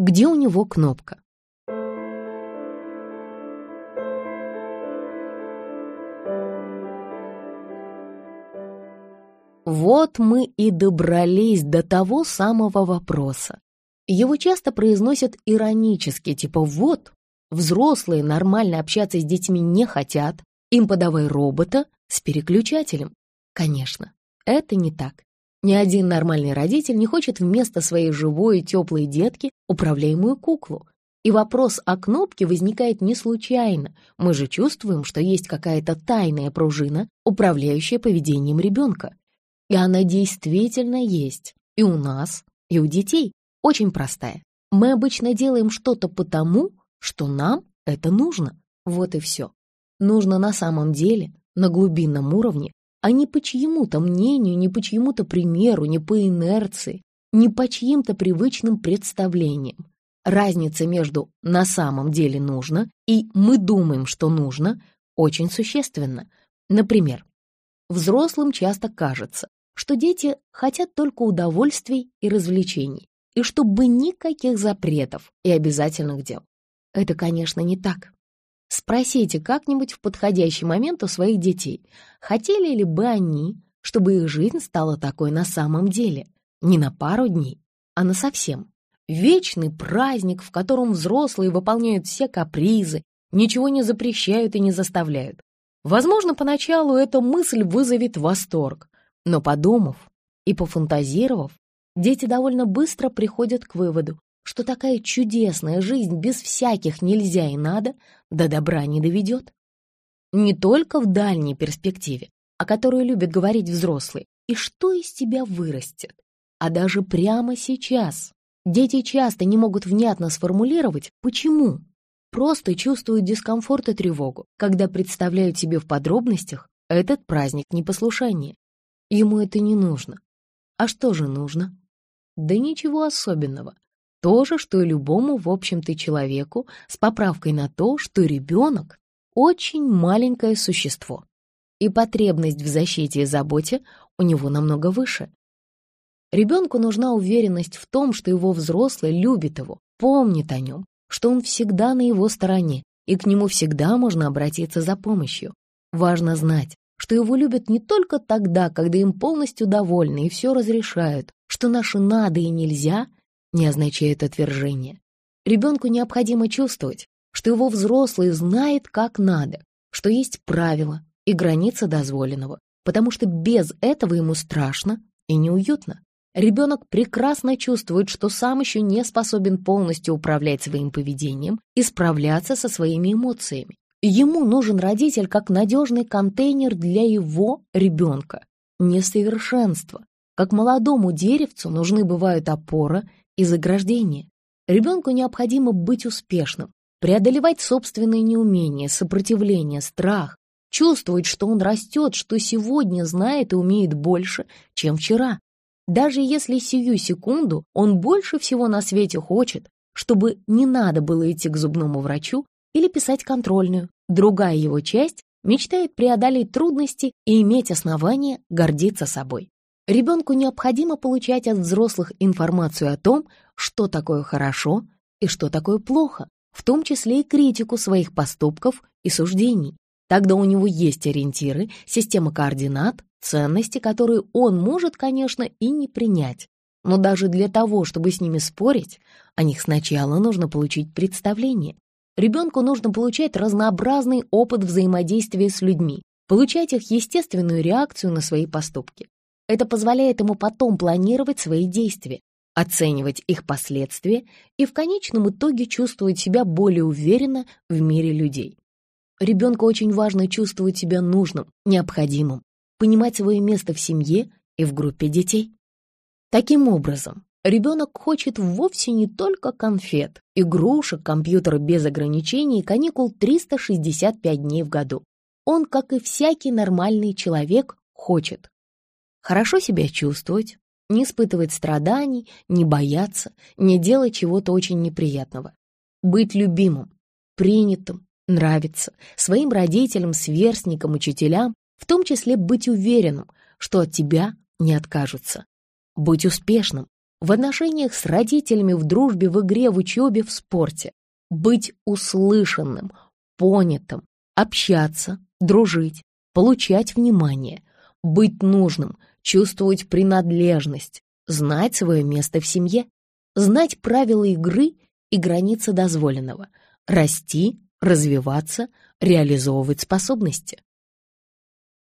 где у него кнопка. Вот мы и добрались до того самого вопроса. Его часто произносят иронически, типа «вот, взрослые нормально общаться с детьми не хотят, им подавай робота с переключателем». Конечно, это не так. Ни один нормальный родитель не хочет вместо своей живой и теплой детки управляемую куклу. И вопрос о кнопке возникает не случайно. Мы же чувствуем, что есть какая-то тайная пружина, управляющая поведением ребенка. И она действительно есть. И у нас, и у детей. Очень простая. Мы обычно делаем что-то потому, что нам это нужно. Вот и все. Нужно на самом деле, на глубинном уровне, а не по чьему-то мнению, не по чьему-то примеру, не по инерции, не по чьим-то привычным представлениям. Разница между «на самом деле нужно» и «мы думаем, что нужно» очень существенна. Например, взрослым часто кажется, что дети хотят только удовольствий и развлечений, и чтобы никаких запретов и обязательных дел. Это, конечно, не так. Спросите как-нибудь в подходящий момент у своих детей, хотели ли бы они, чтобы их жизнь стала такой на самом деле, не на пару дней, а на совсем. Вечный праздник, в котором взрослые выполняют все капризы, ничего не запрещают и не заставляют. Возможно, поначалу эта мысль вызовет восторг, но подумав и пофантазировав, дети довольно быстро приходят к выводу, что такая чудесная жизнь без всяких нельзя и надо до добра не доведет. Не только в дальней перспективе, о которой любят говорить взрослые, и что из тебя вырастет, а даже прямо сейчас. Дети часто не могут внятно сформулировать, почему. Просто чувствуют дискомфорт и тревогу, когда представляют себе в подробностях этот праздник непослушания. Ему это не нужно. А что же нужно? Да ничего особенного. То же, что и любому, в общем-то, человеку, с поправкой на то, что ребенок — очень маленькое существо, и потребность в защите и заботе у него намного выше. Ребенку нужна уверенность в том, что его взрослый любит его, помнит о нем, что он всегда на его стороне, и к нему всегда можно обратиться за помощью. Важно знать, что его любят не только тогда, когда им полностью довольны и все разрешают, что наше «надо» и «нельзя» не означает отвержение. Ребенку необходимо чувствовать, что его взрослый знает, как надо, что есть правила и граница дозволенного, потому что без этого ему страшно и неуютно. Ребенок прекрасно чувствует, что сам еще не способен полностью управлять своим поведением и справляться со своими эмоциями. Ему нужен родитель как надежный контейнер для его ребенка. Несовершенство. Как молодому деревцу нужны бывают опора и заграждение. Ребенку необходимо быть успешным, преодолевать собственные неумения, сопротивление, страх, чувствовать, что он растет, что сегодня знает и умеет больше, чем вчера. Даже если сию секунду он больше всего на свете хочет, чтобы не надо было идти к зубному врачу или писать контрольную, другая его часть мечтает преодолеть трудности и иметь основания гордиться собой. Ребенку необходимо получать от взрослых информацию о том, что такое хорошо и что такое плохо, в том числе и критику своих поступков и суждений. Тогда у него есть ориентиры, система координат, ценности, которые он может, конечно, и не принять. Но даже для того, чтобы с ними спорить, о них сначала нужно получить представление. Ребенку нужно получать разнообразный опыт взаимодействия с людьми, получать их естественную реакцию на свои поступки. Это позволяет ему потом планировать свои действия, оценивать их последствия и в конечном итоге чувствовать себя более уверенно в мире людей. Ребенку очень важно чувствовать себя нужным, необходимым, понимать свое место в семье и в группе детей. Таким образом, ребенок хочет вовсе не только конфет, игрушек, компьютера без ограничений и каникул 365 дней в году. Он, как и всякий нормальный человек, хочет хорошо себя чувствовать, не испытывать страданий, не бояться, не делать чего-то очень неприятного. Быть любимым, принятым, нравиться, своим родителям, сверстникам, учителям, в том числе быть уверенным, что от тебя не откажутся. Быть успешным, в отношениях с родителями, в дружбе, в игре, в учебе, в спорте. Быть услышанным, понятым, общаться, дружить, получать внимание, быть нужным, чувствовать принадлежность, знать свое место в семье, знать правила игры и границы дозволенного, расти, развиваться, реализовывать способности.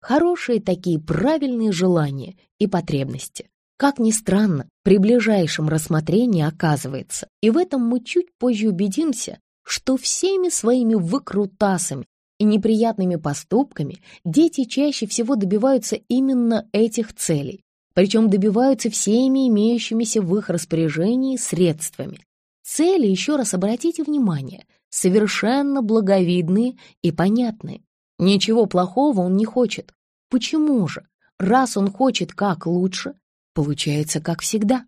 Хорошие такие правильные желания и потребности. Как ни странно, при ближайшем рассмотрении оказывается, и в этом мы чуть позже убедимся, что всеми своими выкрутасами и неприятными поступками дети чаще всего добиваются именно этих целей, причем добиваются всеми имеющимися в их распоряжении средствами. Цели, еще раз обратите внимание, совершенно благовидные и понятные. Ничего плохого он не хочет. Почему же? Раз он хочет как лучше, получается как всегда.